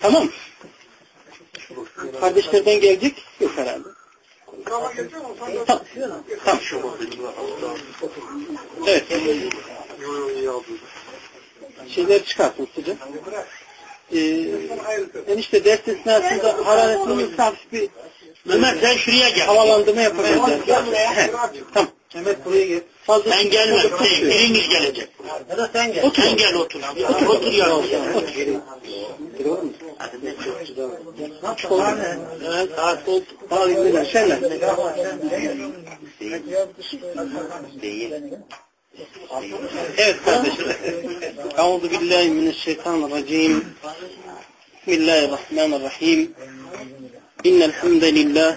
tamam. Kardeşlerden gelecek yok herhalde. Tamam. tamam. Evet. Şeyler çıkartın sıcak. Ee, enişte ders esnasında hararetini hafif bir Mehmet sen şuraya gel. havalandırma yapabiliriz. Tamam. Mehmet buraya gel. Fazla Ben gelmem. Sen, biriniz gelecek. Ya da sen gel. Otur. Sen gel otur. Otur, otur ya. Otur. Değil. Evet kardeşler. Euzu billahi mineşşeytanirracim. Bismillahirrahmanirrahim. İnnel hamdalillah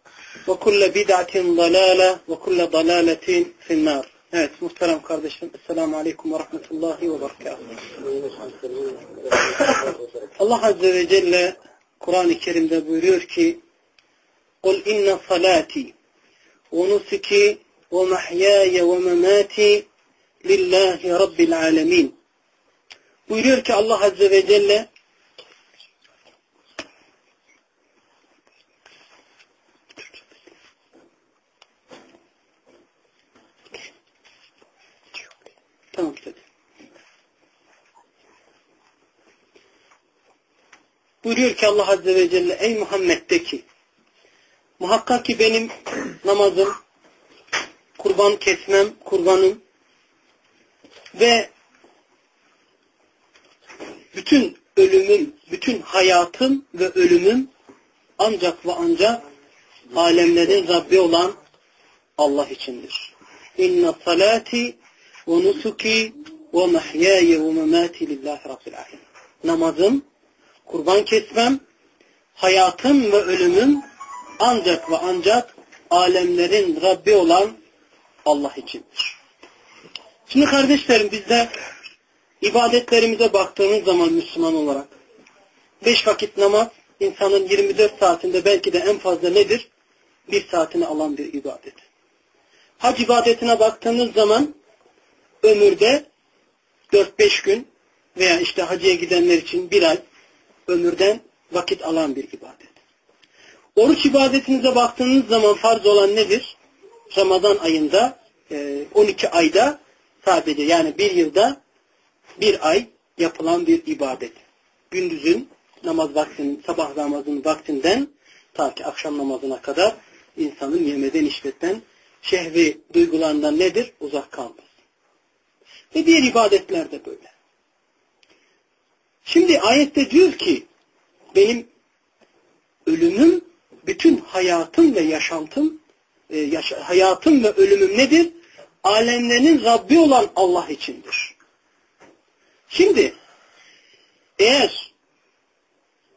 وكل بدعة ضلالة وكل ضلالة في النار Evet muhterem kardeşim. Esselamu Aleyküm ve Rahmetullahi ve Berekatuhu. Allah Azze ve Celle Kur'an-ı Kerim'de buyuruyor ki قُلْ اِنَّ صَلَاتِي وَنُسِكِي وَمَحْيَايَ وَمَمَاتِي لِلّٰهِ رَبِّ الْعَالَمِينَ Buyuruyor ki Allah Azze ve Celle Buyuruyor ki Allah Azze ve Celle ey Muhammed de ki muhakkak ki benim namazım, kurban kesmem, kurbanım ve bütün ölümüm, bütün hayatım ve ölümüm ancak ve ancak alemlerin Rabbi olan Allah içindir. İnne salati ve nusuki ve mahyaye ve memati lillahi rabbil alemin. Namazım, kurban kesmem, hayatım ve ölümüm ancak ve ancak alemlerin Rabbi olan Allah içindir. Şimdi kardeşlerim bizde ibadetlerimize baktığımız zaman Müslüman olarak beş vakit namaz insanın 24 saatinde belki de en fazla nedir? Bir saatini alan bir ibadet. Hac ibadetine baktığınız zaman ömürde 4-5 gün veya işte hacıya gidenler için bir ay ömürden vakit alan bir ibadet. Oruç ibadetinize baktığınız zaman farz olan nedir? Ramazan ayında 12 ayda sadece yani bir yılda bir ay yapılan bir ibadet. Gündüzün namaz vaktinin, sabah namazının vaktinden ta ki akşam namazına kadar insanın yemeden içmekten şehvi duygularından nedir? Uzak kalmaz. Ve diğer ibadetler de böyle. Şimdi ayette diyor ki benim ölümüm, bütün hayatım ve yaşantım, e, yaşa, hayatım ve ölümüm nedir? Alemlerin Rabbi olan Allah içindir. Şimdi eğer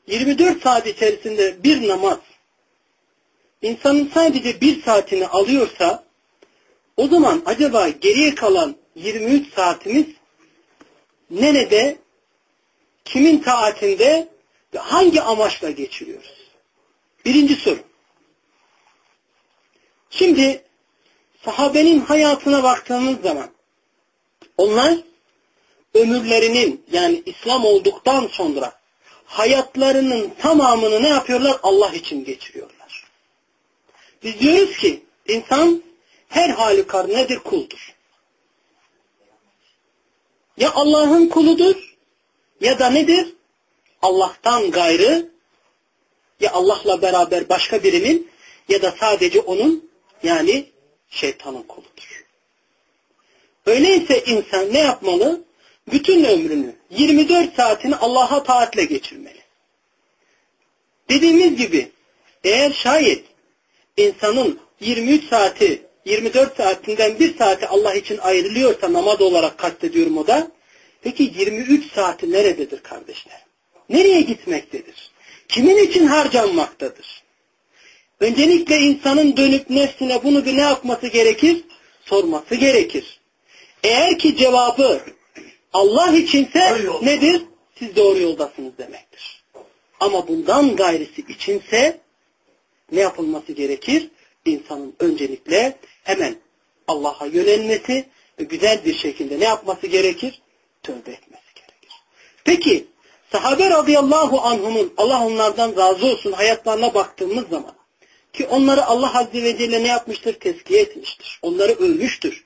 24 saat içerisinde bir namaz insanın sadece bir saatini alıyorsa o zaman acaba geriye kalan 23 saatimiz nerede kimin taatinde ve hangi amaçla geçiriyoruz? Birinci soru. Şimdi sahabenin hayatına baktığımız zaman onlar ömürlerinin yani İslam olduktan sonra hayatlarının tamamını ne yapıyorlar? Allah için geçiriyorlar. Biz diyoruz ki insan her halükarda nedir? Kuldur. Ya Allah'ın kuludur ya da nedir? Allah'tan gayrı ya Allah'la beraber başka birinin ya da sadece onun yani şeytanın kuludur. Öyleyse insan ne yapmalı? Bütün ömrünü 24 saatini Allah'a taatle geçirmeli. Dediğimiz gibi eğer şayet insanın 23 saati 24 saatinden bir saati Allah için ayrılıyorsa namaz olarak kastediyorum o da. Peki 23 saati nerededir kardeşler? Nereye gitmektedir? Kimin için harcanmaktadır? Öncelikle insanın dönüp nefsine bunu bir ne yapması gerekir? Sorması gerekir. Eğer ki cevabı Allah içinse nedir? Siz doğru yoldasınız demektir. Ama bundan gayrisi içinse ne yapılması gerekir? İnsanın öncelikle hemen Allah'a yönelmesi ve güzel bir şekilde ne yapması gerekir? Tövbe etmesi gerekir. Peki sahabe radıyallahu anhumun Allah onlardan razı olsun hayatlarına baktığımız zaman ki onları Allah azze ve celle ne yapmıştır? Teskiye etmiştir. Onları övmüştür.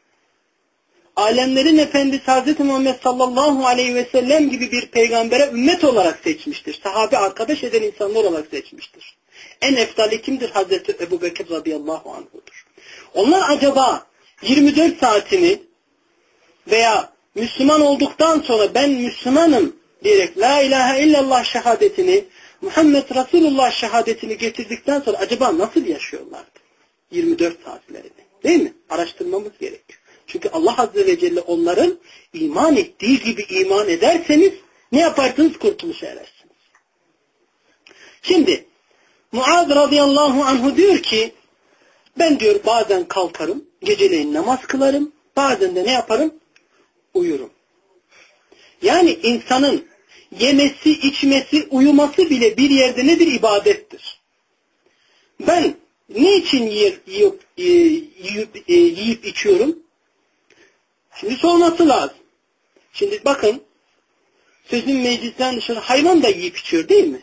Alemlerin Efendisi Hazreti Muhammed sallallahu aleyhi ve sellem gibi bir peygambere ümmet olarak seçmiştir. Sahabe arkadaş eden insanlar olarak seçmiştir. En eftali kimdir? Hazreti Ebu Bekir radıyallahu anhudur. Onlar acaba 24 saatini veya Müslüman olduktan sonra ben Müslümanım diyerek La ilahe illallah şehadetini Muhammed Resulullah şehadetini getirdikten sonra acaba nasıl yaşıyorlardı? 24 saatlerini. Değil mi? Araştırmamız gerekiyor. Çünkü Allah Azze ve Celle onların iman ettiği gibi iman ederseniz ne yaparsınız? Kurtuluş erersiniz. Şimdi Muaz radıyallahu anhu diyor ki ben diyor bazen kalkarım, geceleyin namaz kılarım, bazen de ne yaparım? Uyurum. Yani insanın yemesi, içmesi, uyuması bile bir yerde nedir? İbadettir. Ben niçin yiyip, yiyip, yiyip, yiyip içiyorum? Şimdi sorması lazım. Şimdi bakın sözün meclisten dışarı hayvan da yiyip içiyor değil mi?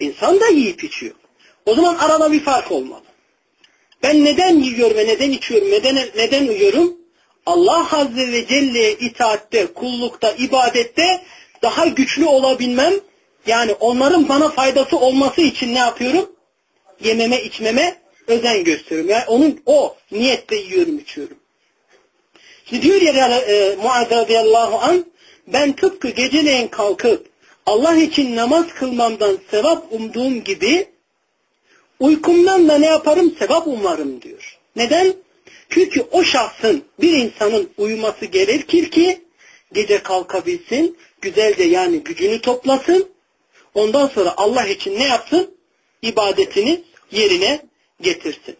İnsan da yiyip içiyor. O zaman arada bir fark olmalı. Ben neden yiyor ve neden içiyorum, neden, neden uyuyorum? Allah Azze ve Celle'ye itaatte, kullukta, ibadette daha güçlü olabilmem, yani onların bana faydası olması için ne yapıyorum? Yememe, içmeme özen gösteriyorum. Yani onun o niyette yiyorum, içiyorum. Şimdi diyor ya e, Muaz radıyallahu an ben tıpkı geceleyin kalkıp Allah için namaz kılmamdan sevap umduğum gibi uykumdan da ne yaparım? Sevap umarım diyor. Neden? Çünkü o şahsın bir insanın uyuması gerekir ki gece kalkabilsin, güzelce yani gücünü toplasın. Ondan sonra Allah için ne yapsın? İbadetini yerine getirsin.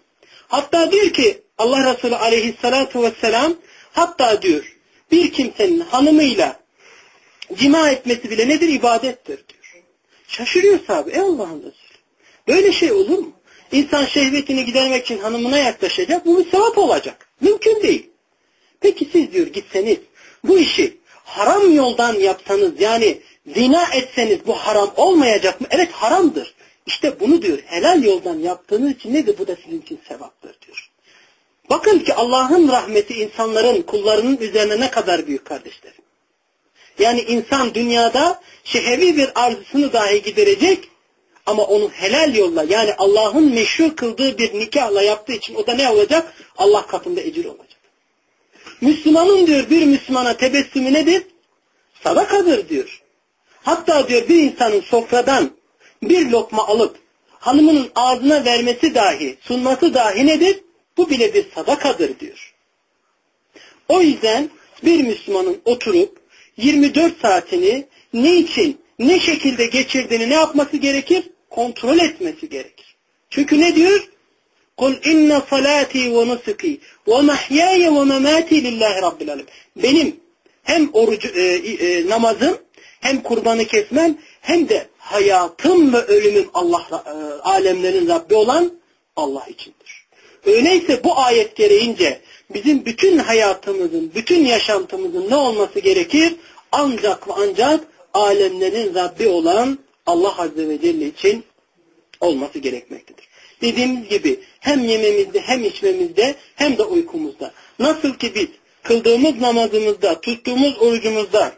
Hatta diyor ki Allah Resulü aleyhissalatu vesselam hatta diyor bir kimsenin hanımıyla cima etmesi bile nedir? İbadettir diyor. Şaşırıyor sahabe. Ey Allah'ın Resulü. Böyle şey olur mu? İnsan şehvetini gidermek için hanımına yaklaşacak. Bu bir sevap olacak. Mümkün değil. Peki siz diyor gitseniz bu işi haram yoldan yapsanız yani zina etseniz bu haram olmayacak mı? Evet haramdır. İşte bunu diyor helal yoldan yaptığınız için nedir? Bu da sizin için sevaptır diyor. Bakın ki Allah'ın rahmeti insanların, kullarının üzerine ne kadar büyük kardeşlerim. Yani insan dünyada şehevi bir arzusunu dahi giderecek ama onu helal yolla yani Allah'ın meşhur kıldığı bir nikahla yaptığı için o da ne olacak? Allah katında ecir olacak. Müslümanın diyor bir Müslümana tebessümü nedir? Sadakadır diyor. Hatta diyor bir insanın sofradan bir lokma alıp hanımının ağzına vermesi dahi, sunması dahi nedir? Bu bile bir sadakadır diyor. O yüzden bir Müslümanın oturup 24 saatini ne için, ne şekilde geçirdiğini ne yapması gerekir? Kontrol etmesi gerekir. Çünkü ne diyor? Kul inne salati ve nusuki ve mahyaya ve memati lillahi rabbil alem. Benim hem orucu, e, e, namazım hem kurbanı kesmem hem de hayatım ve ölümüm Allah e, alemlerin Rabbi olan Allah içindir. Öyleyse bu ayet gereğince bizim bütün hayatımızın, bütün yaşantımızın ne olması gerekir? Ancak ve ancak alemlerin Rabbi olan Allah Azze ve Celle için olması gerekmektedir. Dediğimiz gibi hem yememizde hem içmemizde hem de uykumuzda. Nasıl ki biz kıldığımız namazımızda, tuttuğumuz orucumuzda,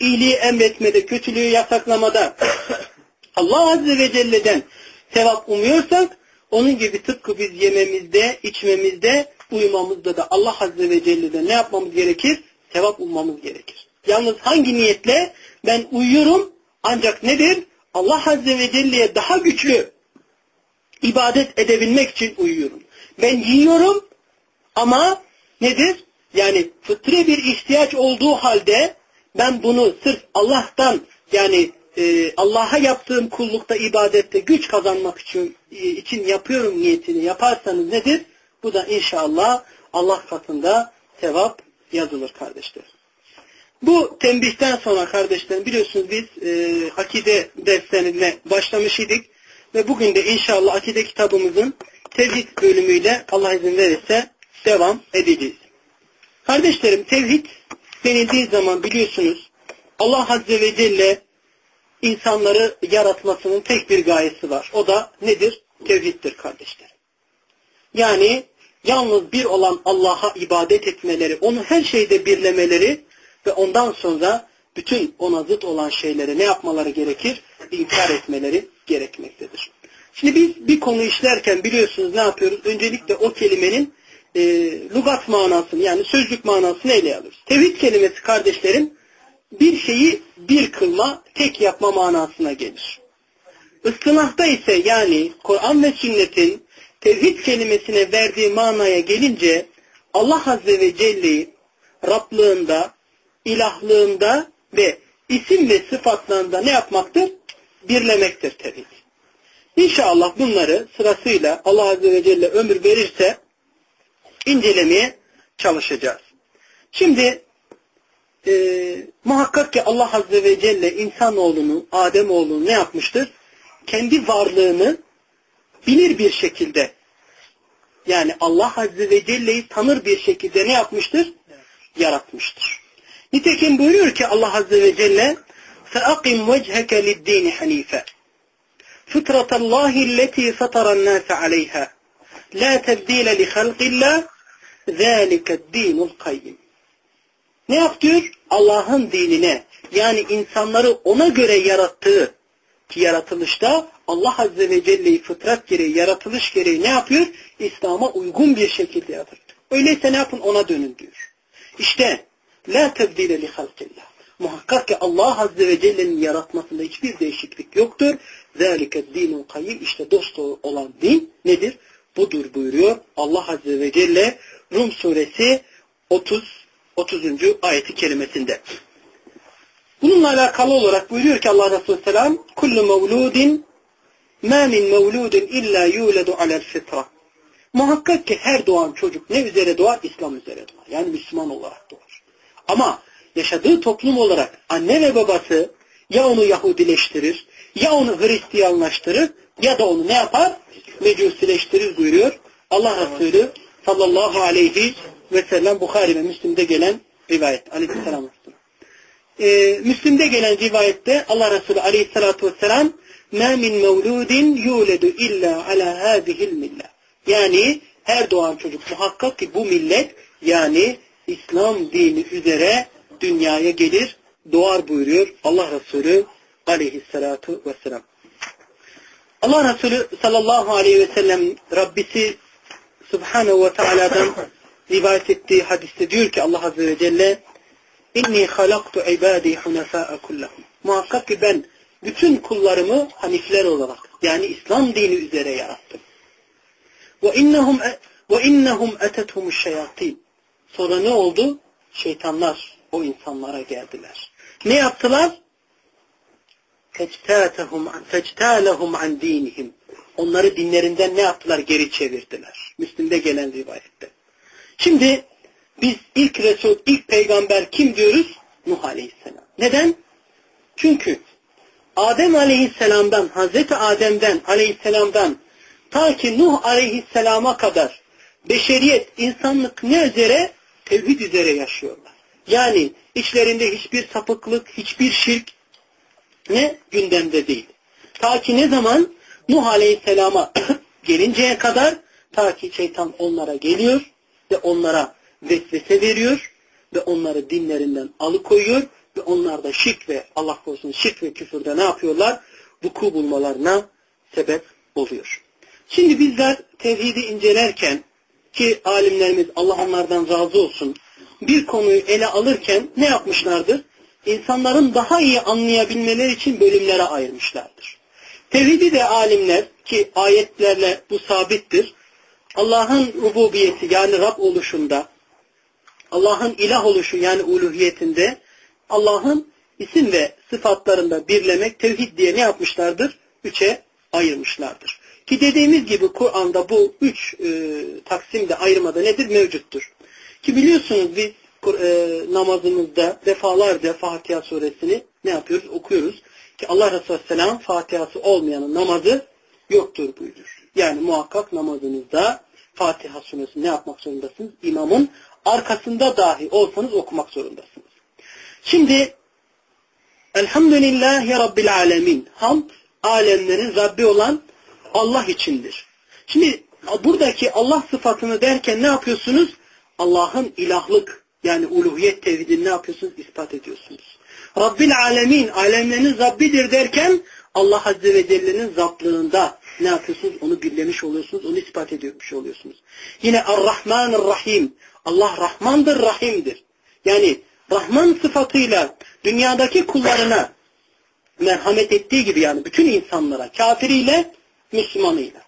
iyiliği emretmede, kötülüğü yasaklamada Allah Azze ve Celle'den sevap umuyorsak onun gibi tıpkı biz yememizde, içmemizde, uyumamızda da Allah Azze ve Celle'den ne yapmamız gerekir? Sevap ummamız gerekir. Yalnız hangi niyetle? Ben uyuyorum ancak nedir? Allah Azze ve Celle'ye daha güçlü ibadet edebilmek için uyuyorum. Ben yiyorum ama nedir? Yani fıtri bir ihtiyaç olduğu halde ben bunu sırf Allah'tan yani e, Allah'a yaptığım kullukta ibadette güç kazanmak için, e, için yapıyorum niyetini yaparsanız nedir? Bu da inşallah Allah katında sevap yazılır kardeşler. Bu tembihten sonra kardeşlerim biliyorsunuz biz e, akide derslerine başlamış idik ve bugün de inşallah akide kitabımızın tevhid bölümüyle Allah izin verirse devam edeceğiz. Kardeşlerim tevhid denildiği zaman biliyorsunuz Allah Azze ve Celle insanları yaratmasının tek bir gayesi var. O da nedir? Tevhiddir kardeşlerim. Yani yalnız bir olan Allah'a ibadet etmeleri, onu her şeyde birlemeleri ve ondan sonra bütün ona zıt olan şeyleri ne yapmaları gerekir? İnkar etmeleri gerekmektedir. Şimdi biz bir konu işlerken biliyorsunuz ne yapıyoruz? Öncelikle o kelimenin e, lugat manasını yani sözcük manasını ele alıyoruz. Tevhid kelimesi kardeşlerim bir şeyi bir kılma, tek yapma manasına gelir. Isınahta ise yani Kur'an ve sünnetin tevhid kelimesine verdiği manaya gelince Allah Azze ve Celle'yi Rablığında, ilahlığında ve isim ve sıfatlarında ne yapmaktır? Birlemektir tevhid. İnşallah bunları sırasıyla Allah Azze ve Celle ömür verirse incelemeye çalışacağız. Şimdi e, muhakkak ki Allah Azze ve Celle insanoğlunu, Ademoğlunu ne yapmıştır? Kendi varlığını bilir bir şekilde yani Allah Azze ve Celle'yi tanır bir şekilde ne yapmıştır? Yaratmıştır. Nitekim buyuruyor ki Allah Azze ve Celle فَاَقِمْ وَجْهَكَ لِلدِّينِ حَن۪يفًا فِطْرَةَ اللّٰهِ الَّتِي فَطَرَ النَّاسَ عَلَيْهَا لَا تَبْد۪يلَ لِخَلْقِ اللّٰهِ ذَٰلِكَ الدِّينُ الْقَيِّمِ Ne yapıyor? Allah'ın dinine yani insanları ona göre yarattığı ki yaratılışta Allah Azze ve Celle'yi fıtrat gereği, yaratılış gereği ne yapıyor? İslam'a uygun bir şekilde yaratır. Öyleyse ne yapın? Ona dönün diyor. İşte la tebdile li halkillah. Muhakkak ki Allah Azze ve Celle'nin yaratmasında hiçbir değişiklik yoktur. Zâlike dinul kayyim. İşte dost olan din nedir? Budur buyuruyor Allah Azze ve Celle Rum suresi 30 30. ayeti kelimesinde. Bununla alakalı olarak buyuruyor ki Allah Resulü Selam kullu mevludin ma min mevludin illa yuledu alel fitra. Muhakkak ki her doğan çocuk ne üzere doğar? İslam üzere doğar. Yani Müslüman olarak doğar. Ama yaşadığı toplum olarak anne ve babası ya onu Yahudileştirir, ya onu Hristiyanlaştırır ya da onu ne yapar? Mecusileştirir buyuruyor. Allah Resulü sallallahu aleyhi ve sellem Bukhari ve Müslim'de gelen rivayet. Aleyhisselam. Ee, Müslim'de gelen rivayette Allah Resulü aleyhissalatu vesselam مَا مِنْ مَوْلُودٍ يُولَدُ اِلَّا عَلَى هَذِهِ الْمِلَّةِ Yani her doğan çocuk muhakkak ki bu millet yani İslam dini üzere dünyaya gelir, doğar buyuruyor Allah Resulü aleyhissalatu vesselam. Allah Resulü sallallahu aleyhi ve sellem Rabbisi Subhanahu ve Teala'dan rivayet ettiği hadiste diyor ki Allah Azze ve Celle İnni halaktu ibadi hunafa'a kullahum. Muhakkak ki ben bütün kullarımı hanifler olarak yani İslam dini üzere yarattım. Ve innehum ve innehum etethumuş şeyatin. Sonra ne oldu? Şeytanlar o insanlara geldiler. Ne yaptılar? Fectâlehum an dinihim. Onları dinlerinden ne yaptılar? Geri çevirdiler. Müslim'de gelen rivayette. Şimdi biz ilk Resul, ilk peygamber kim diyoruz? Nuh Aleyhisselam. Neden? Çünkü Adem aleyhisselamdan, Hazreti Adem'den aleyhisselamdan ta ki Nuh aleyhisselama kadar beşeriyet, insanlık ne üzere? Tevhid üzere yaşıyorlar. Yani içlerinde hiçbir sapıklık, hiçbir şirk ne gündemde değil. Ta ki ne zaman Nuh Aleyhisselam'a gelinceye kadar ta ki şeytan onlara geliyor ve onlara vesvese veriyor ve onları dinlerinden alıkoyuyor ve onlar da şirk ve Allah korusun şirk ve küfürde ne yapıyorlar? Vuku bulmalarına sebep oluyor. Şimdi bizler tevhidi incelerken ki alimlerimiz Allah onlardan razı olsun bir konuyu ele alırken ne yapmışlardır? İnsanların daha iyi anlayabilmeleri için bölümlere ayırmışlardır. Tevhidi de alimler ki ayetlerle bu sabittir. Allah'ın rububiyeti yani Rab oluşunda, Allah'ın ilah oluşu yani uluhiyetinde, Allah'ın isim ve sıfatlarında birlemek tevhid diye ne yapmışlardır? Üçe ayırmışlardır. Ki dediğimiz gibi Kur'an'da bu üç e, taksimde ayırmada nedir? Mevcuttur. Ki biliyorsunuz biz e, namazımızda defalarca Fatiha suresini ne yapıyoruz? Okuyoruz. Ki Allah Resulü Aleyhisselam Fatiha'sı olmayanın namazı yoktur buyurur. Yani muhakkak namazınızda Fatiha suresini ne yapmak zorundasınız? İmamın arkasında dahi olsanız okumak zorundasınız. Şimdi Elhamdülillahi Rabbil Alemin. Hamd alemlerin Rabbi olan Allah içindir. Şimdi buradaki Allah sıfatını derken ne yapıyorsunuz? Allah'ın ilahlık yani uluhiyet tevhidini ne yapıyorsunuz? İspat ediyorsunuz. Rabbil alemin, alemlerin Rabbidir derken Allah Azze ve Celle'nin Rablığında ne yapıyorsunuz? Onu birlemiş oluyorsunuz, onu ispat ediyormuş oluyorsunuz. Yine Ar-Rahman Rahim. Allah Rahmandır, Rahim'dir. Yani Rahman sıfatıyla dünyadaki kullarına merhamet ettiği gibi yani bütün insanlara, kafiriyle, Müslümanıyla.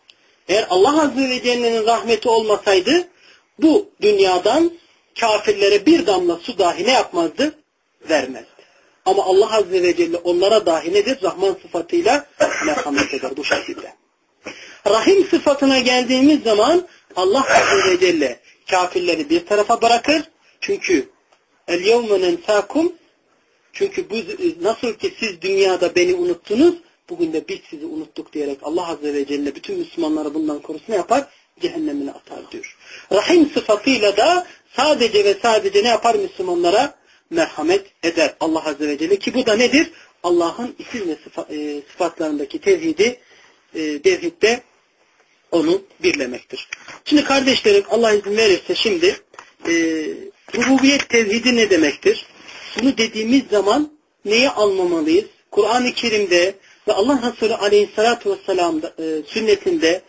Eğer Allah Azze ve Celle'nin rahmeti olmasaydı bu dünyadan kafirlere bir damla su dahi ne yapmazdı? Vermezdi. Ama Allah Azze ve Celle onlara dahi nedir? Rahman sıfatıyla merhamet eder bu şekilde. Rahim sıfatına geldiğimiz zaman Allah Azze ve Celle kafirleri bir tarafa bırakır. Çünkü el yevme nensakum çünkü bu nasıl ki siz dünyada beni unuttunuz bugün de biz sizi unuttuk diyerek Allah Azze ve Celle bütün Müslümanları bundan korusunu yapar? Cehennemine atar diyor. Rahim sıfatıyla da sadece ve sadece ne yapar Müslümanlara? Merhamet eder Allah Azze ve Celle. Ki bu da nedir? Allah'ın isim ve e, sıfatlarındaki tevhidi e, onu birlemektir. Şimdi kardeşlerim Allah izin verirse şimdi e, rububiyet tevhidi ne demektir? Bunu dediğimiz zaman neyi anlamalıyız? Kur'an-ı Kerim'de ve Allah Resulü Aleyhisselatü Vesselam e, sünnetinde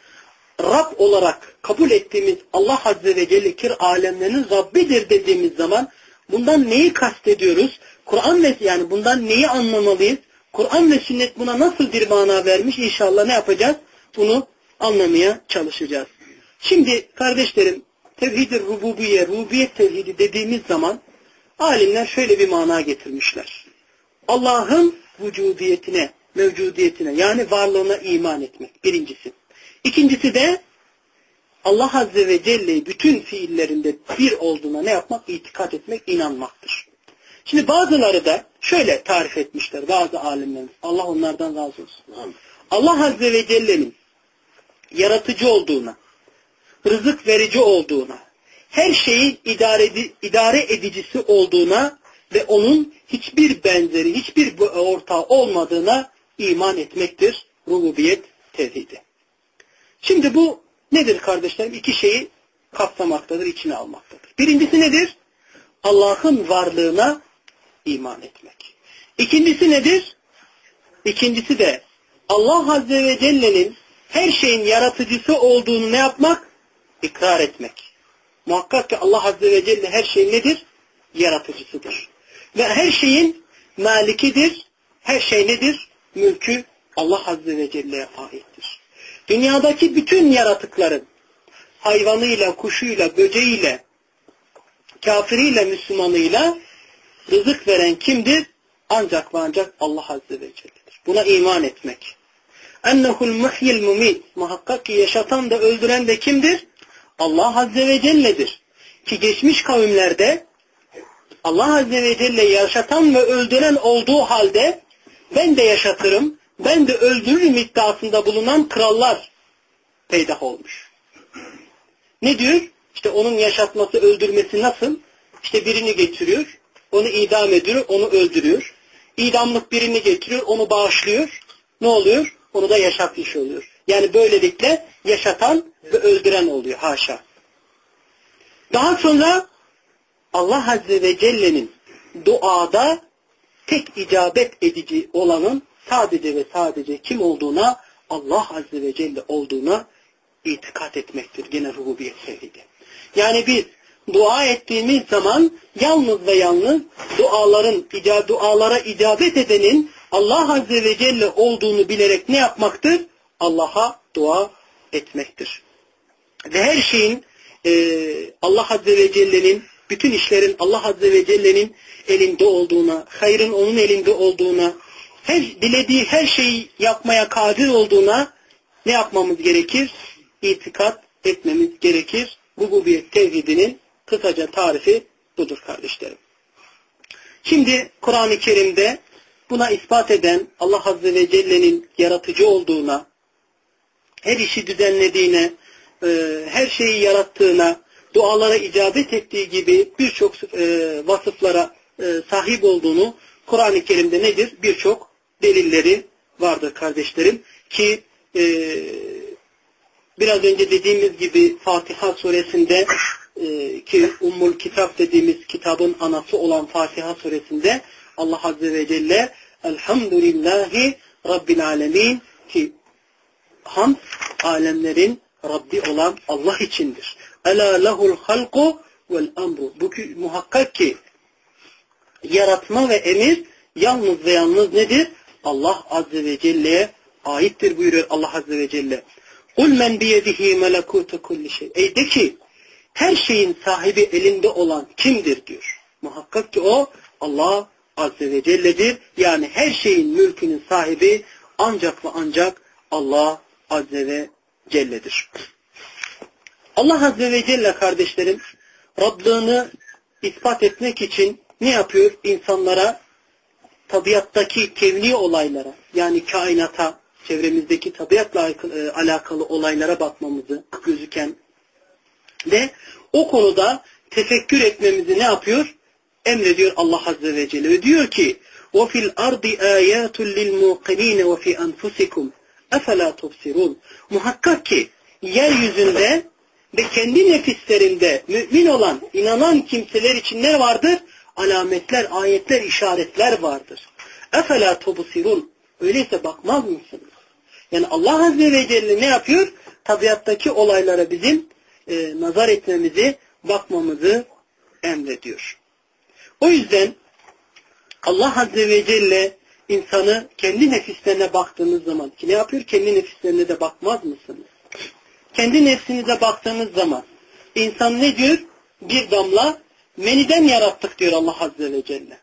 Rab olarak kabul ettiğimiz Allah Azze ve Celle kir alemlerinin Rabbidir dediğimiz zaman bundan neyi kastediyoruz? Kur'an ve yani bundan neyi anlamalıyız? Kur'an ve sünnet buna nasıl bir mana vermiş? İnşallah ne yapacağız? Bunu anlamaya çalışacağız. Şimdi kardeşlerim tevhid-i rububiye, rububiyet tevhidi dediğimiz zaman alimler şöyle bir mana getirmişler. Allah'ın vücudiyetine, mevcudiyetine yani varlığına iman etmek birincisi. İkincisi de Allah Azze ve Celle'yi bütün fiillerinde bir olduğuna ne yapmak? İtikat etmek, inanmaktır. Şimdi bazıları da şöyle tarif etmişler bazı alimlerimiz. Allah onlardan razı olsun. Allah Azze ve Celle'nin yaratıcı olduğuna, rızık verici olduğuna, her şeyi idare, idare edicisi olduğuna ve onun hiçbir benzeri, hiçbir ortağı olmadığına iman etmektir rububiyet tevhidi. Şimdi bu nedir kardeşlerim? İki şeyi kapsamaktadır, içine almaktadır. Birincisi nedir? Allah'ın varlığına iman etmek. İkincisi nedir? İkincisi de Allah Azze ve Celle'nin her şeyin yaratıcısı olduğunu ne yapmak? İkrar etmek. Muhakkak ki Allah Azze ve Celle her şeyin nedir? Yaratıcısıdır. Ve her şeyin malikidir. Her şey nedir? Mülkü Allah Azze ve Celle'ye aittir. Dünyadaki bütün yaratıkların hayvanıyla, kuşuyla, böceğiyle, kafiriyle, Müslümanıyla rızık veren kimdir? Ancak ve ancak Allah Azze ve Celle'dir. Buna iman etmek. Ennehul muhyil mumit. Muhakkak ki yaşatan da öldüren de kimdir? Allah Azze ve Celle'dir. Ki geçmiş kavimlerde Allah Azze ve Celle yaşatan ve öldüren olduğu halde ben de yaşatırım, ben de öldürürüm iddiasında bulunan krallar peydah olmuş. Ne diyor? İşte onun yaşatması, öldürmesi nasıl? İşte birini getiriyor, onu idam ediyor, onu öldürüyor. İdamlık birini getiriyor, onu bağışlıyor. Ne oluyor? Onu da yaşatmış oluyor. Yani böylelikle yaşatan ve öldüren oluyor. Haşa. Daha sonra Allah Azze ve Celle'nin duada tek icabet edici olanın sadece ve sadece kim olduğuna Allah Azze ve Celle olduğuna itikat etmektir. Gene rububiyet tevhidi. Yani biz dua ettiğimiz zaman yalnız ve yalnız duaların, dualara icabet edenin Allah Azze ve Celle olduğunu bilerek ne yapmaktır? Allah'a dua etmektir. Ve her şeyin e, Allah Azze ve Celle'nin, bütün işlerin Allah Azze ve Celle'nin elinde olduğuna, hayrın onun elinde olduğuna, her dilediği her şeyi yapmaya kadir olduğuna ne yapmamız gerekir? İtikat etmemiz gerekir. Rububiyet tevhidinin kısaca tarifi budur kardeşlerim. Şimdi Kur'an-ı Kerim'de buna ispat eden Allah Azze ve Celle'nin yaratıcı olduğuna, her işi düzenlediğine, e, her şeyi yarattığına, dualara icabet ettiği gibi birçok e, vasıflara e, sahip olduğunu Kur'an-ı Kerim'de nedir? Birçok delilleri vardır kardeşlerim. Ki biraz önce dediğimiz gibi Fatiha suresinde ki Ummul Kitap dediğimiz kitabın anası olan Fatiha suresinde Allah Azze ve Celle Elhamdülillahi Rabbil Alemin ki ham alemlerin Rabbi olan Allah içindir. Ela lehul halku vel amru. Bu muhakkak ki yaratma ve emir yalnız ve yalnız nedir? Allah Azze ve Celle'ye aittir buyuruyor Allah Azze ve Celle. Kul men biyedihi melekutu kulli şey. Ey de ki her şeyin sahibi elinde olan kimdir diyor. Muhakkak ki o Allah Azze ve Celle'dir. Yani her şeyin mülkünün sahibi ancak ve ancak Allah Azze ve Celle'dir. Allah Azze ve Celle kardeşlerim Rablığını ispat etmek için ne yapıyor? İnsanlara tabiattaki kevni olaylara yani kainata, çevremizdeki tabiatla e, alakalı olaylara bakmamızı gözüken ve o konuda tefekkür etmemizi ne yapıyor? Emrediyor Allah Azze ve Celle ve diyor ki وَفِي الْأَرْضِ آيَاتٌ لِلْمُوقِنِينَ وَفِي أَنْفُسِكُمْ اَفَلَا تُبْصِرُونَ Muhakkak ki yeryüzünde ve kendi nefislerinde mümin olan, inanan kimseler için ne vardır? alametler, ayetler, işaretler vardır. Efela tobusirun. Öyleyse bakmaz mısınız? Yani Allah Azze ve Celle ne yapıyor? Tabiattaki olaylara bizim e, nazar etmemizi, bakmamızı emrediyor. O yüzden Allah Azze ve Celle insanı kendi nefislerine baktığınız zaman ki ne yapıyor? Kendi nefislerine de bakmaz mısınız? Kendi nefsinize baktığınız zaman insan ne diyor? Bir damla meniden yarattık diyor Allah Azze ve Celle.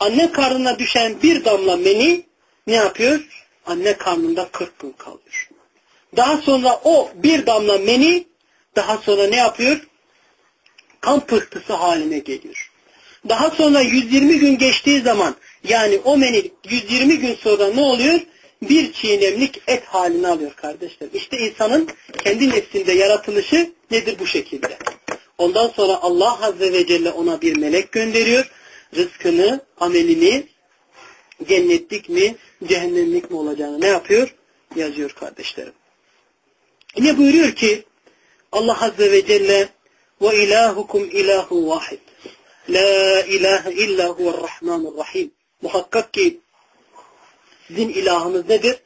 Anne karnına düşen bir damla meni ne yapıyor? Anne karnında 40 gün kalıyor. Daha sonra o bir damla meni daha sonra ne yapıyor? Kan pıhtısı haline geliyor. Daha sonra 120 gün geçtiği zaman yani o meni 120 gün sonra ne oluyor? Bir çiğnemlik et halini alıyor kardeşler. İşte insanın kendi nefsinde yaratılışı nedir bu şekilde? Ondan sonra Allah Azze ve Celle ona bir melek gönderiyor. Rızkını, amelini cennetlik mi, cehennemlik mi olacağını ne yapıyor? Yazıyor kardeşlerim. Ne buyuruyor ki Allah Azze ve Celle ve ilahukum ilahu vahid. La ilahe illa huve'r-Rahmanur-Rahim. Muhakkak ki sizin ilahınız nedir?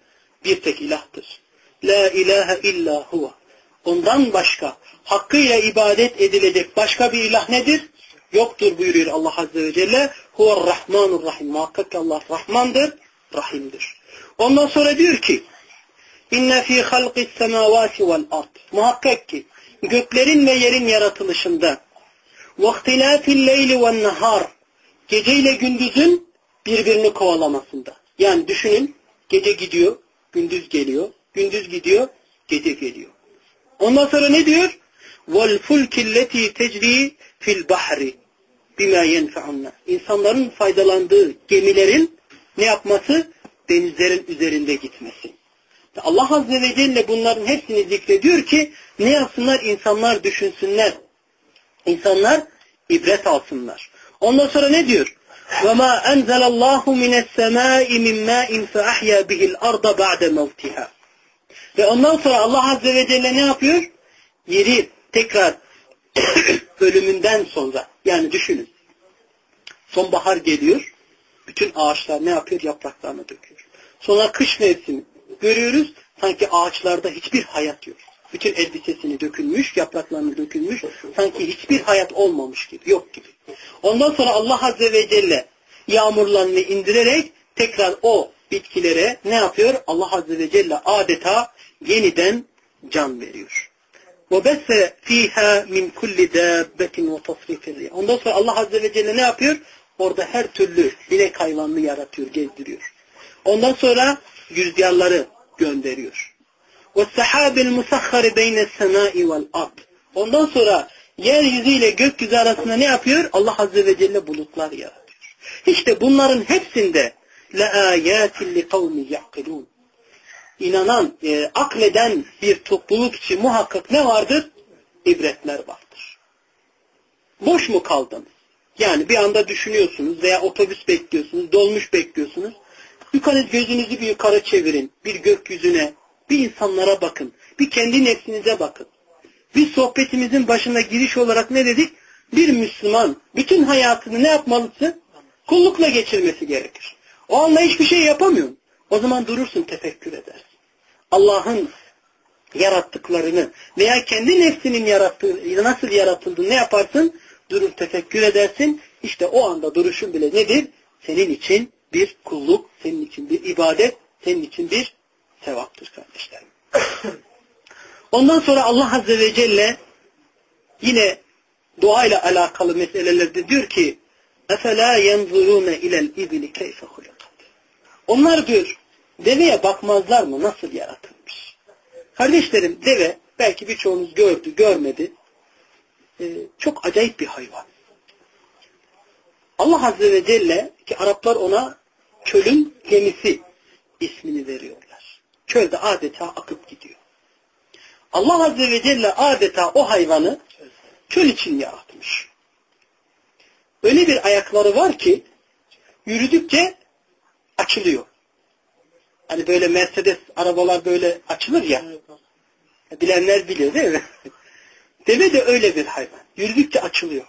Bir tek ilahtır. La ilahe illa huve. Ondan başka hakkıyla ibadet edilecek başka bir ilah nedir? Yoktur buyuruyor Allah Azze ve Celle. Huve Rahmanur Rahim. Muhakkak Allah Rahmandır, Rahim'dir. Ondan sonra diyor ki İnne fî halqis semâvâti vel ard. Muhakkak ki göklerin ve yerin yaratılışında vaktilâtil leyli vel nahar gece ile gündüzün birbirini kovalamasında. Yani düşünün gece gidiyor, gündüz geliyor, gündüz gidiyor, gece geliyor. Ondan sonra ne diyor? وَالْفُلْكِ الَّتِي تَجْرِي fil bahri bima yenfe'unna. İnsanların faydalandığı gemilerin ne yapması? Denizlerin üzerinde gitmesi. Allah Azze ve Celle bunların hepsini zikrediyor ki ne yapsınlar? İnsanlar düşünsünler. İnsanlar ibret alsınlar. Ondan sonra ne diyor? وَمَا أَنْزَلَ اللّٰهُ مِنَ السَّمَاءِ مِنْ مَاءٍ فَأَحْيَا بِهِ الْأَرْضَ بَعْدَ مَوْتِهَا ve ondan sonra Allah Azze ve Celle ne yapıyor? Yeri tekrar ölümünden sonra yani düşünün. Sonbahar geliyor. Bütün ağaçlar ne yapıyor? Yapraklarını döküyor. Sonra kış mevsimi görüyoruz. Sanki ağaçlarda hiçbir hayat yok. Bütün elbisesini dökülmüş, yapraklarını dökülmüş. Sanki hiçbir hayat olmamış gibi, yok gibi. Ondan sonra Allah Azze ve Celle yağmurlarını indirerek tekrar o bitkilere ne yapıyor? Allah Azze ve Celle adeta yeniden can veriyor. وَبَسَ ف۪يهَا مِنْ كُلِّ دَابَّةٍ وَتَصْرِفٍ Ondan sonra Allah Azze ve Celle ne yapıyor? Orada her türlü binek hayvanını yaratıyor, gezdiriyor. Ondan sonra rüzgarları gönderiyor. وَالسَّحَابِ الْمُسَخَّرِ بَيْنَ السَّمَاءِ وَالْأَرْضِ Ondan sonra yeryüzü ile gökyüzü arasında ne yapıyor? Allah Azze ve Celle bulutlar yaratıyor. İşte bunların hepsinde لَآيَاتٍ لِقَوْمِ يَعْقِلُونَ İnanan, e, akleden bir topluluk için muhakkak ne vardır? İbretler vardır. Boş mu kaldınız? Yani bir anda düşünüyorsunuz veya otobüs bekliyorsunuz, dolmuş bekliyorsunuz. Yukarı gözünüzü bir yukarı çevirin. Bir gökyüzüne, bir insanlara bakın. Bir kendi nefsinize bakın. Biz sohbetimizin başında giriş olarak ne dedik? Bir Müslüman bütün hayatını ne yapmalısı? Kullukla geçirmesi gerekir. O anda hiçbir şey yapamıyorsun. O zaman durursun tefekkür edersin. Allah'ın yarattıklarını veya kendi nefsinin yarattığı, nasıl yaratıldığını ne yaparsın? Durur tefekkür edersin. İşte o anda duruşun bile nedir? Senin için bir kulluk, senin için bir ibadet, senin için bir sevaptır kardeşlerim. Ondan sonra Allah Azze ve Celle yine dua ile alakalı meselelerde diyor ki اَفَلَا يَنْظُرُونَ اِلَى الْاِبِلِ كَيْفَ خُلِقَتْ onlar diyor deveye bakmazlar mı nasıl yaratılmış? Kardeşlerim deve belki birçoğunuz gördü, görmedi. Ee, çok acayip bir hayvan. Allah Azze ve Celle ki Araplar ona çölün gemisi ismini veriyorlar. Çölde adeta akıp gidiyor. Allah Azze ve Celle adeta o hayvanı çöl için yaratmış. Öyle bir ayakları var ki yürüdükçe açılıyor. Hani böyle Mercedes arabalar böyle açılır ya. Bilenler biliyor değil mi? Deve de öyle bir hayvan. Yürüdükçe açılıyor.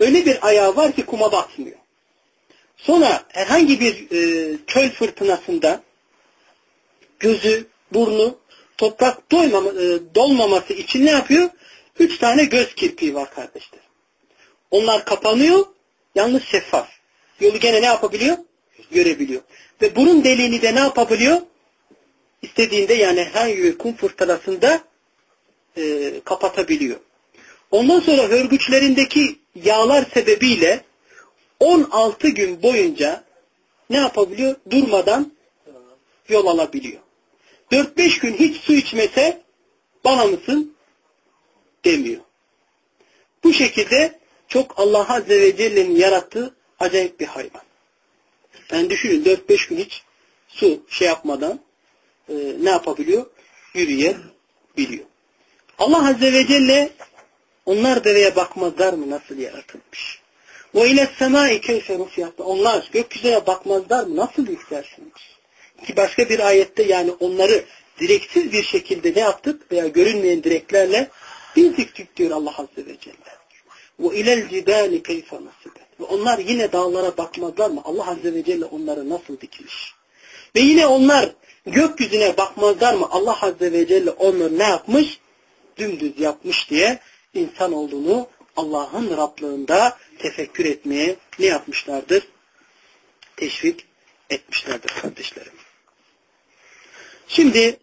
Öyle bir ayağı var ki kuma batmıyor. Sonra herhangi bir e, çöl fırtınasında gözü, burnu toprak doymama, e, dolmaması için ne yapıyor? Üç tane göz kirpiği var kardeşler. Onlar kapanıyor, yalnız şeffaf. Yolu gene ne yapabiliyor? Görebiliyor. Ve burun deliğini de ne yapabiliyor? İstediğinde yani bir kum fırtınasında e, kapatabiliyor. Ondan sonra hörgüçlerindeki yağlar sebebiyle 16 gün boyunca ne yapabiliyor? Durmadan yol alabiliyor. 4-5 gün hiç su içmese bana mısın demiyor. Bu şekilde çok Allah Azze ve Celle'nin yarattığı acayip bir hayvan. Yani düşünün 4-5 gün hiç su şey yapmadan e, ne yapabiliyor? Yürüyebiliyor. Allah Azze ve Celle onlar deveye bakmazlar mı nasıl yaratılmış? Ve ile semai keyfe rufiyatı. Onlar gökyüzüne bakmazlar mı? Nasıl yükselsinmiş? Ki başka bir ayette yani onları direksiz bir şekilde ne yaptık veya görünmeyen direklerle biz diktik diyor Allah Azze ve Celle. Ve ilel cibali keyfe nasibet. Ve onlar yine dağlara bakmazlar mı? Allah Azze ve Celle onları nasıl dikmiş? Ve yine onlar gökyüzüne bakmazlar mı? Allah Azze ve Celle onları ne yapmış? Dümdüz yapmış diye insan olduğunu Allah'ın Rablığında tefekkür etmeye ne yapmışlardır? Teşvik etmişlerdir kardeşlerim. Şimdi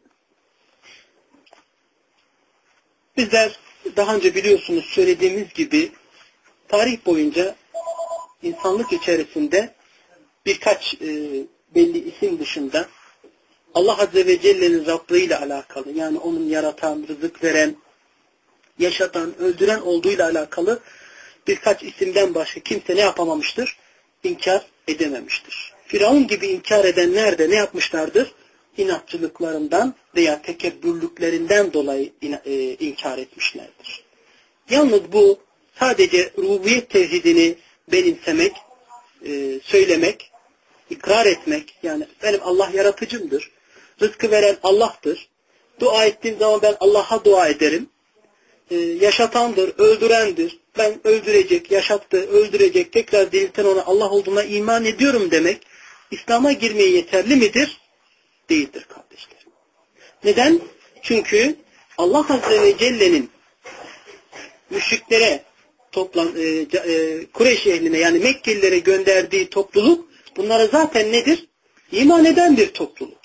bizler daha önce biliyorsunuz söylediğimiz gibi tarih boyunca insanlık içerisinde birkaç e, belli isim dışında Allah Azze ve Celle'nin Rablığı ile alakalı yani onun yaratan, rızık veren, yaşatan, öldüren olduğuyla alakalı birkaç isimden başka kimse ne yapamamıştır? İnkar edememiştir. Firavun gibi inkar edenler de ne yapmışlardır? İnatçılıklarından veya tekebbürlüklerinden dolayı e, inkar etmişlerdir. Yalnız bu sadece rububiyet tevhidini benimsemek, e, söylemek, ikrar etmek, yani benim Allah yaratıcımdır, rızkı veren Allah'tır, dua ettiğim zaman ben Allah'a dua ederim, e, yaşatandır, öldürendir, ben öldürecek, yaşattı, öldürecek, tekrar dirilten ona Allah olduğuna iman ediyorum demek, İslam'a girmeye yeterli midir? Değildir kardeşlerim. Neden? Çünkü Allah Azze ve Celle'nin müşriklere toplan e, e, Kureyş ehline yani Mekkelilere gönderdiği topluluk bunlara zaten nedir? İman eden bir topluluk.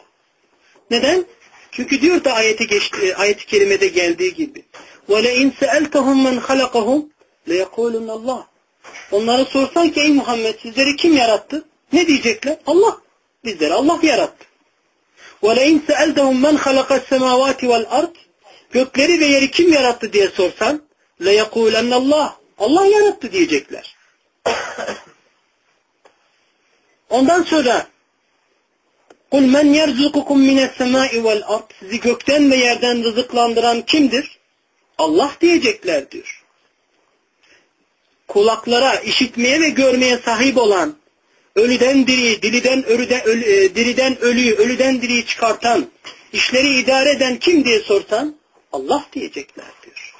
Neden? Çünkü diyor da ayeti geçti e, ayet-i geldiği gibi. Ve in sa'altahum men halakahum leyekulun Allah. Onlara sorsan ki ey Muhammed sizleri kim yarattı? Ne diyecekler? Allah. Bizleri Allah yarattı. Ve in sa'altahum men halakas semavati vel ard. Gökleri ve yeri kim yarattı diye sorsan leyekulen Allah. Allah yarattı diyecekler. Ondan sonra قُلْ مَنْ يَرْزُقُكُمْ مِنَ السَّمَاءِ وَالْأَرْضِ Sizi gökten ve yerden rızıklandıran kimdir? Allah diyecekler diyor. Kulaklara, işitmeye ve görmeye sahip olan, ölüden diri, diliden ölüden, ölü, e, diriden ölüyü, ölüden diriyi çıkartan, işleri idare eden kim diye sorsan, Allah diyecekler diyor.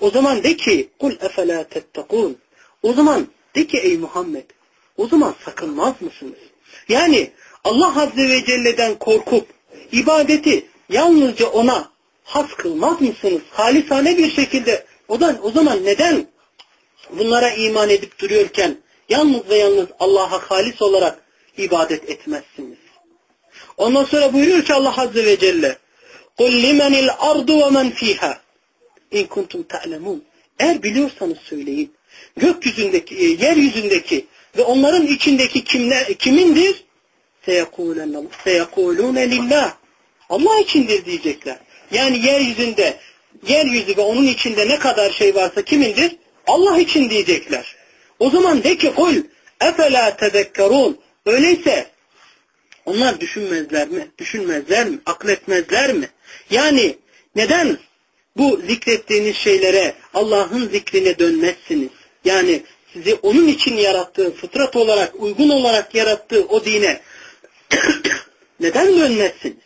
O zaman de ki, kul efela tettekun. O zaman de ki ey Muhammed, o zaman sakınmaz mısınız? Yani Allah Azze ve Celle'den korkup ibadeti yalnızca ona has kılmaz mısınız? Halisane bir şekilde o, da, o zaman neden bunlara iman edip duruyorken yalnız ve yalnız Allah'a halis olarak ibadet etmezsiniz? Ondan sonra buyuruyor ki Allah Azze ve Celle قُلْ لِمَنِ الْأَرْضُ وَمَنْ ف۪يهَا İn kuntum ta'lemun. Eğer biliyorsanız söyleyin. Gökyüzündeki, e, yeryüzündeki ve onların içindeki kimler, e, kimindir? Seyekulune lillah. Allah içindir diyecekler. Yani yeryüzünde, yeryüzü ve onun içinde ne kadar şey varsa kimindir? Allah için diyecekler. O zaman de ki kul efela tezekkerun. Öyleyse onlar düşünmezler mi? Düşünmezler mi? Akletmezler mi? Yani neden bu zikrettiğiniz şeylere Allah'ın zikrine dönmezsiniz? Yani sizi onun için yarattığı, fıtrat olarak, uygun olarak yarattığı o dine neden dönmezsiniz?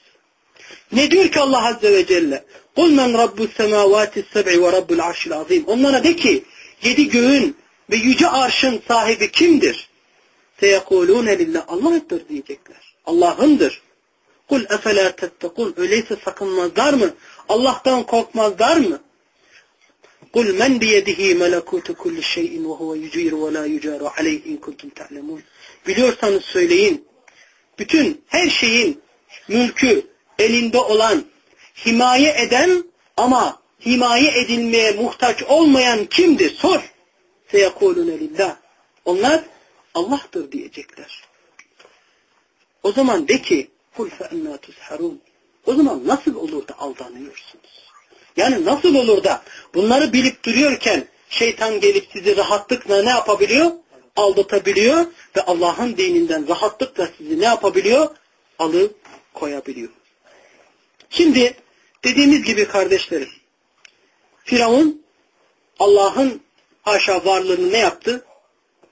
Ne diyor ki Allah Azze ve Celle? قُلْ مَنْ رَبُّ السَّمَاوَاتِ السَّبْعِ وَرَبُّ الْعَرْشِ الْعَظِيمِ Onlara de ki, yedi göğün ve yüce arşın sahibi kimdir? سَيَقُولُونَ لِلّٰهِ Allah'tır diyecekler. Allah'ındır. Kul efela tettekun. Öyleyse sakınmazlar mı? Allah'tan korkmazlar mı? Biyedihi melekutu kulli şeyin ve huve yuciru ve la yucaru aleyh in kuntum ta'lemun. Biliyorsanız söyleyin. Bütün her şeyin mülkü elinde olan, himaye eden ama himaye edilmeye muhtaç olmayan kimdir? Sor. Seyekulune lillah. Onlar Allah'tır diyecekler. O zaman de ki fe enna tuzharun. O zaman nasıl olur da aldanıyorsunuz? Yani nasıl olur da bunları bilip duruyorken şeytan gelip sizi rahatlıkla ne yapabiliyor? Aldatabiliyor ve Allah'ın dininden rahatlıkla sizi ne yapabiliyor? Alıp koyabiliyor. Şimdi dediğimiz gibi kardeşlerim Firavun Allah'ın haşa varlığını ne yaptı?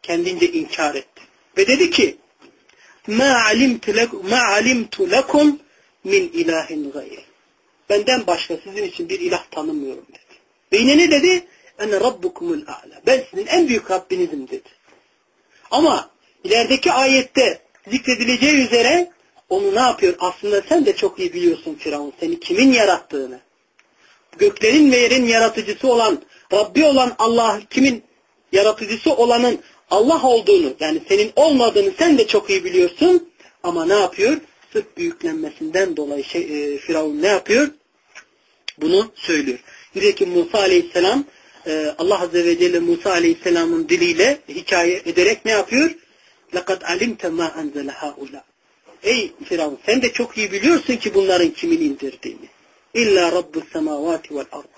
Kendince inkar etti. Ve dedi ki مَا عَلِمْتُ لَكُمْ min ilahin gayri. Benden başka sizin için bir ilah tanımıyorum dedi. Ve yine ne dedi? Ene rabbukumul a'la. Ben sizin en büyük Rabbinizim dedi. Ama ilerideki ayette zikredileceği üzere onu ne yapıyor? Aslında sen de çok iyi biliyorsun Firavun. Seni kimin yarattığını. Göklerin ve yerin yaratıcısı olan, Rabbi olan Allah kimin yaratıcısı olanın Allah olduğunu yani senin olmadığını sen de çok iyi biliyorsun. Ama ne yapıyor? Sırf büyüklenmesinden dolayı şey, e, Firavun ne yapıyor? Bunu söylüyor. Nitekim Musa Aleyhisselam e, Allah Azze ve Celle Musa Aleyhisselam'ın diliyle hikaye ederek ne yapıyor? لَقَدْ عَلِمْتَ مَا أَنْزَلَ هَؤُلَا Ey Firavun sen de çok iyi biliyorsun ki bunların kimin indirdiğini. İlla Rabbus semavati vel ard.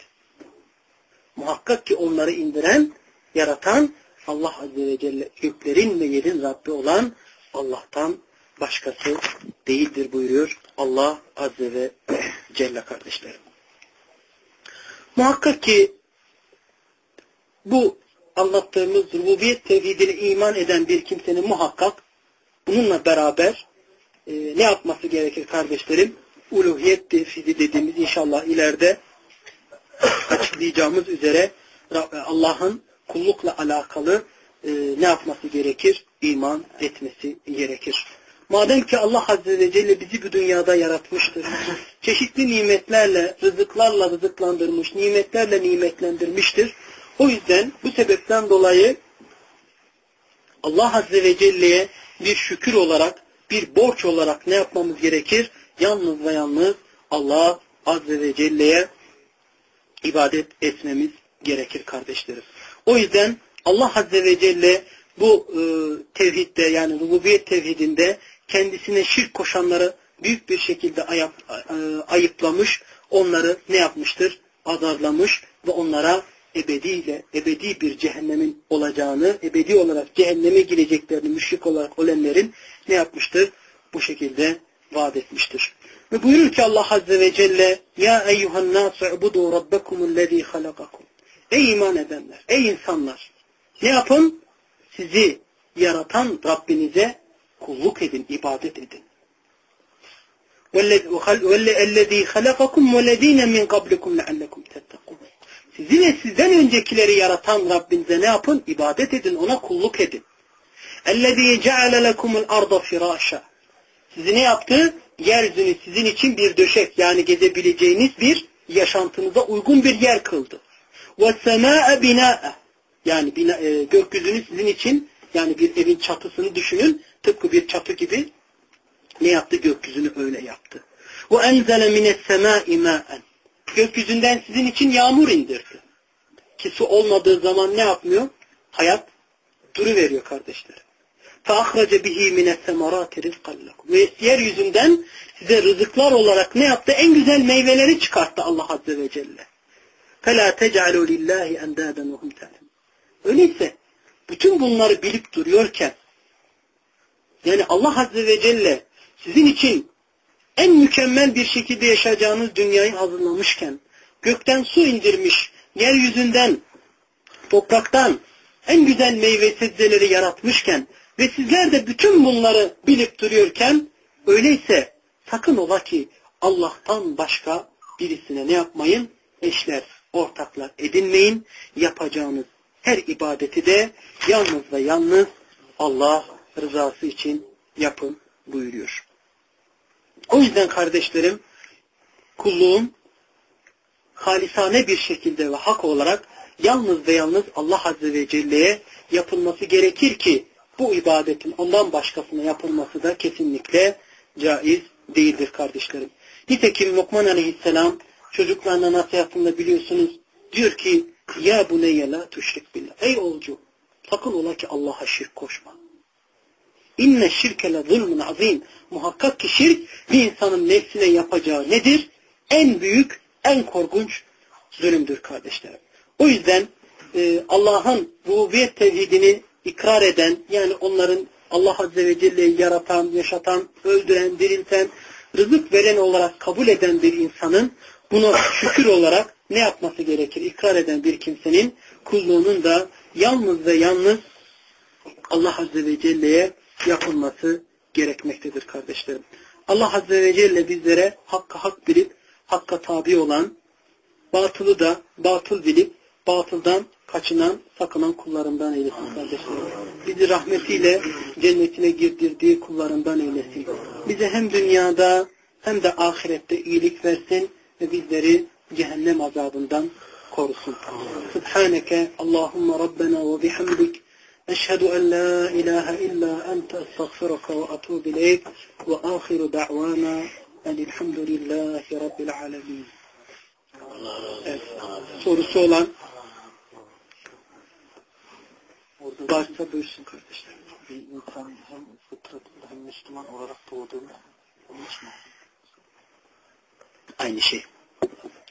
Muhakkak ki onları indiren, yaratan Allah Azze ve Celle göklerin ve yerin Rabbi olan Allah'tan başkası değildir buyuruyor Allah Azze ve Celle kardeşlerim. Muhakkak ki bu anlattığımız rububiyet tevhidine iman eden bir kimsenin muhakkak bununla beraber e, ne yapması gerekir kardeşlerim? Uluhiyet tevhidi dediğimiz inşallah ileride açıklayacağımız üzere Allah'ın kullukla alakalı e, ne yapması gerekir? İman etmesi gerekir. Madem ki Allah Azze ve Celle bizi bu dünyada yaratmıştır. Çeşitli nimetlerle, rızıklarla rızıklandırmış, nimetlerle nimetlendirmiştir. O yüzden bu sebepten dolayı Allah Azze ve Celle'ye bir şükür olarak, bir borç olarak ne yapmamız gerekir? Yalnız ve yalnız Allah Azze ve Celle'ye ibadet etmemiz gerekir kardeşlerim. O yüzden Allah Azze ve Celle bu e, tevhidde yani rububiyet tevhidinde kendisine şirk koşanları büyük bir şekilde ayıp, e, ayıplamış, onları ne yapmıştır? Azarlamış ve onlara ebediyle, ebedi bir cehennemin olacağını, ebedi olarak cehenneme gireceklerini müşrik olarak ölenlerin ne yapmıştır? Bu şekilde vaat etmiştir. Ve buyurur ki Allah Azze ve Celle Ya eyyuhan nasu ubudu rabbekumullezî halakakum Ey iman edenler, ey insanlar ne yapın? Sizi yaratan Rabbinize kulluk edin, ibadet edin. وَالَّذ۪ي خَلَقَكُمْ وَالَّذ۪ينَ مِنْ قَبْلِكُمْ لَعَلَّكُمْ تَتَّقُونَ Sizi ve sizden öncekileri yaratan Rabbinize ne yapın? İbadet edin, ona kulluk edin. اَلَّذ۪ي جَعَلَ لَكُمُ الْاَرْضَ فِرَاشًا Sizi ne yaptı? Yeryüzünü sizin için bir döşek yani gezebileceğiniz bir yaşantınıza uygun bir yer kıldı. وَالسَّمَاءَ بِنَاءَ Yani bina, e, gökyüzünü sizin için yani bir evin çatısını düşünün. Tıpkı bir çatı gibi ne yaptı? Gökyüzünü öyle yaptı. وَاَنْزَلَ مِنَ السَّمَاءِ مَاءً Gökyüzünden sizin için yağmur indirdi. Ki su olmadığı zaman ne yapmıyor? Hayat duru veriyor kardeşler. فَاَخْرَجَ بِهِ مِنَ السَّمَرَاتِ رِزْقًا لَكُمْ Ve yeryüzünden size rızıklar olarak ne yaptı? En güzel meyveleri çıkarttı Allah Azze ve Celle. فَلَا تَجْعَلُوا لِلّٰهِ اَنْدَادًا وَهُمْ تَعْلَمُونَ Öyleyse bütün bunları bilip duruyorken yani Allah Azze ve Celle sizin için en mükemmel bir şekilde yaşayacağınız dünyayı hazırlamışken gökten su indirmiş, yeryüzünden, topraktan en güzel meyve sebzeleri yaratmışken ve sizler de bütün bunları bilip duruyorken öyleyse sakın ola ki Allah'tan başka birisine ne yapmayın? Eşler, ortaklar edinmeyin. Yapacağınız her ibadeti de yalnız ve yalnız Allah rızası için yapın buyuruyor. O yüzden kardeşlerim kulluğun halisane bir şekilde ve hak olarak yalnız ve yalnız Allah Azze ve Celle'ye yapılması gerekir ki bu ibadetin ondan başkasına yapılması da kesinlikle caiz değildir kardeşlerim. Nitekim Lokman Aleyhisselam çocuklarına nasihatında biliyorsunuz diyor ki ya buneyye la tüşrik billah. Ey oğulcu sakın ola ki Allah'a şirk koşma. İnne şirke le zulmun azim. Muhakkak ki şirk bir insanın nefsine yapacağı nedir? En büyük, en korkunç zulümdür kardeşlerim. O yüzden e, Allah'ın rububiyet tevhidini ikrar eden, yani onların Allah Azze ve Celle'yi yaratan, yaşatan, öldüren, dirilten, rızık veren olarak kabul eden bir insanın bunu şükür olarak ne yapması gerekir? İkrar eden bir kimsenin kulluğunun da yalnız ve yalnız Allah Azze ve Celle'ye yapılması gerekmektedir kardeşlerim. Allah Azze ve Celle bizlere hakka hak bilip hakka tabi olan, batılı da batıl bilip batıldan kaçınan, sakınan kullarından eylesin kardeşlerim. Bizi rahmetiyle cennetine girdirdiği kullarından eylesin. Bize hem dünyada hem de ahirette iyilik versin ve bizleri cehennem azabından korusun. Subhaneke Allahumma Rabbena ve bihamdik أشهد أن لا إله إلا أنت أستغفرك وأتوب إليك وآخر دعوانا أن الحمد لله رب العالمين evet. sorusu olan varsa buyursun kardeşler. Bir insan hem fıtrat hem Müslüman olarak doğduğunda hiç mi? Aynı şey.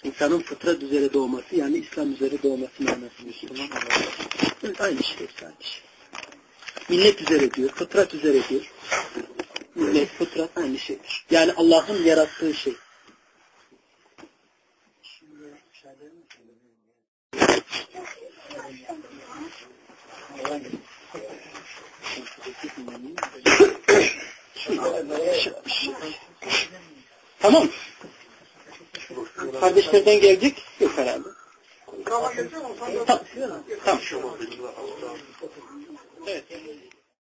İnsanın fıtrat üzere doğması yani İslam üzere doğması manası Müslüman olarak. Evet, aynı şey. Aynı şey. Millet üzere diyor, fıtrat üzere diyor. millet, fıtrat aynı şeydir. Yani Allah'ın yarattığı şey. tamam. Kardeşlerden geldik. Yok herhalde. Tamam. Tamam. Evet.